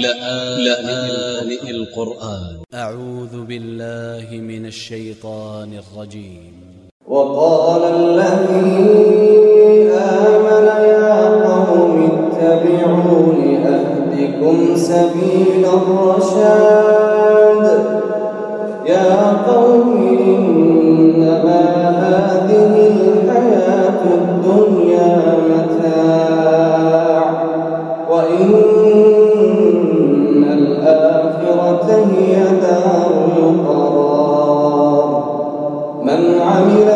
لآن, لآن القرآن. أ ع و ذ ب ا ل ل ه من ا ل ش ي ط ا ن ا ل ر ج ي م و ق ا ل ا ل ذ ي آ م فهي دار القرار من عمل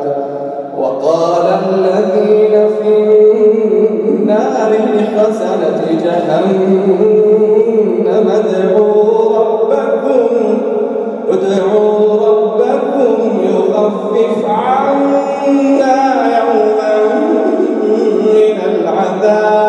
ادعوا ربكم ادعوا ربكم يخفف عنا يوما من العذاب.